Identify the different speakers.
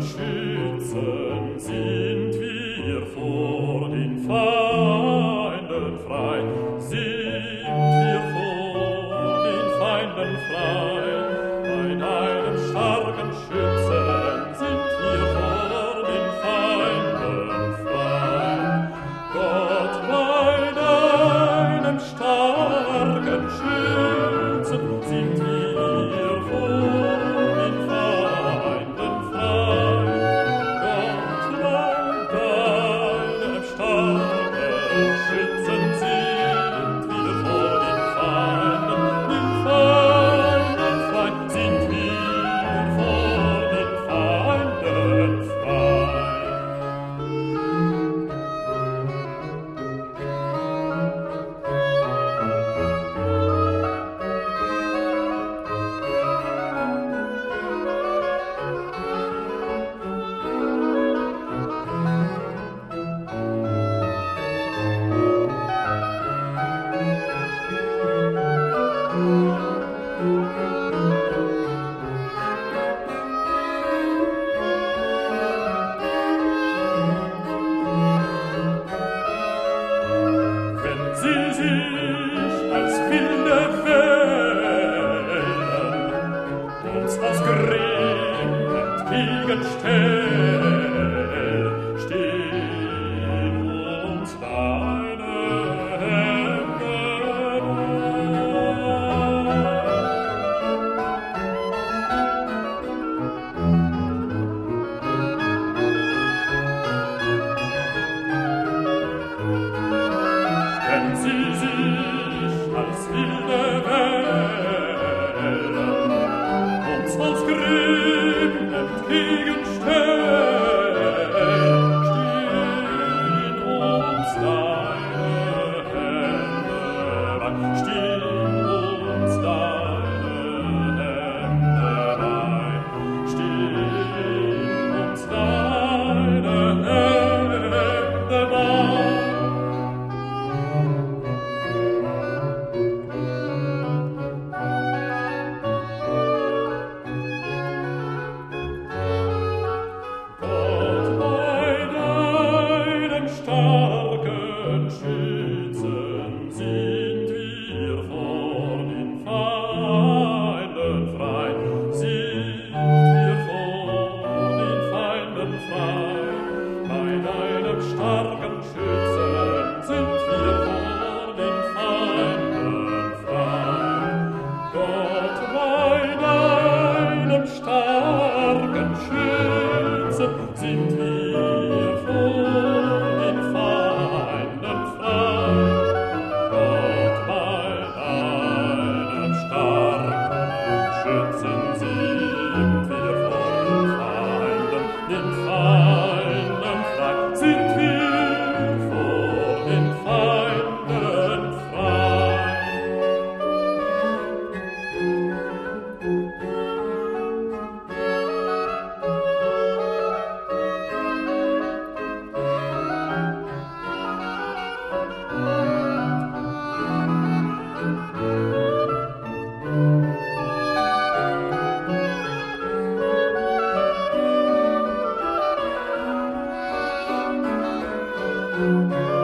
Speaker 1: Schützen sind wir vor den Feinden frei. and Gegenstände starkem schönen Música